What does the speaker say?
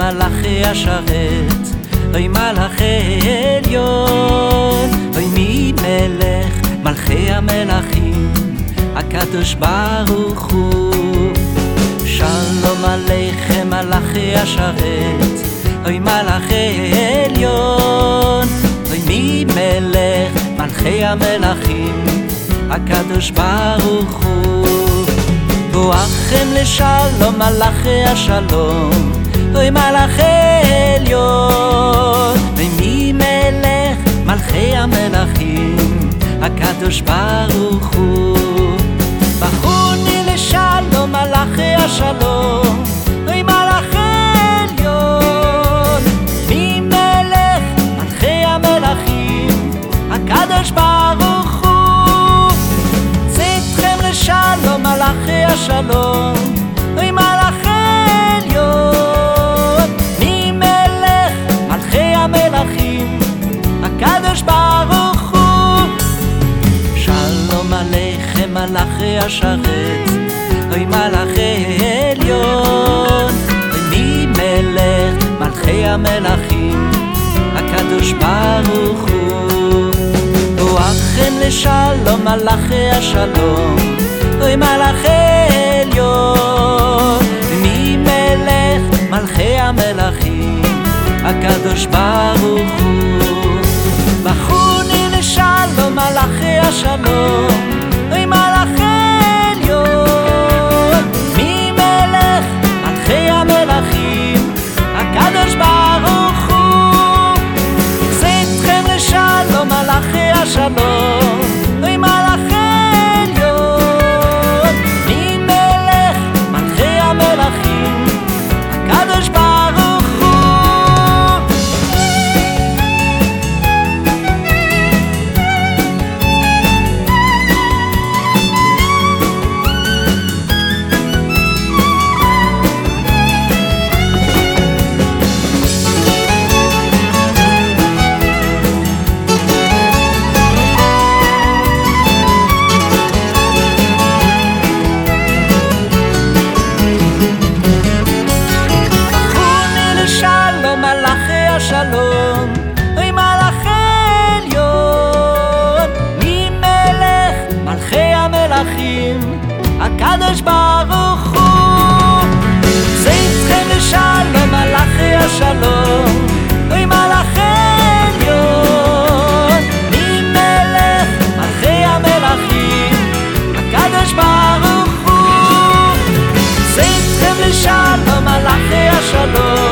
מלאכי השרת, אוי מלאכי עליון, אוי מי מלך מלכי המלכים, הקדוש ברוך הוא. שלום עליכם מלאכי השרת, אוי מלאכי עליון, אוי מי מלך מלכי המלכים, הקדוש ברוך הוא. בואכם לשלום מלאכי השלום, אוי מלאכי עליון, אוי מי מלך מלכי המלכים, הקדוש ברוך הוא. השלום, אוי מלאכי עליון, מי מלך? מלכי המלכים, הקדוש ברוך הוא. שלום עליכם מלאכי השרת, אוי מלאכי עליון, מי מלך? מלכי המלכים, הקדוש ברוך הוא. בואכם לשלום מלאכי השלום, אוי מלאכי עליון, מלך מלכי המלכים, הקדוש ברוך הוא. בחוני לשלום מלאכי השלום, השלום, אוי מלאך עליון, ממלך מלכי המלכים, הקדוש ברוך הוא. זה איתכם לשלום, מלאכי השלום, אוי מלאך עליון, ממלך מלכי המלכים, הקדוש ברוך הוא. זה איתכם לשלום, מלאכי השלום.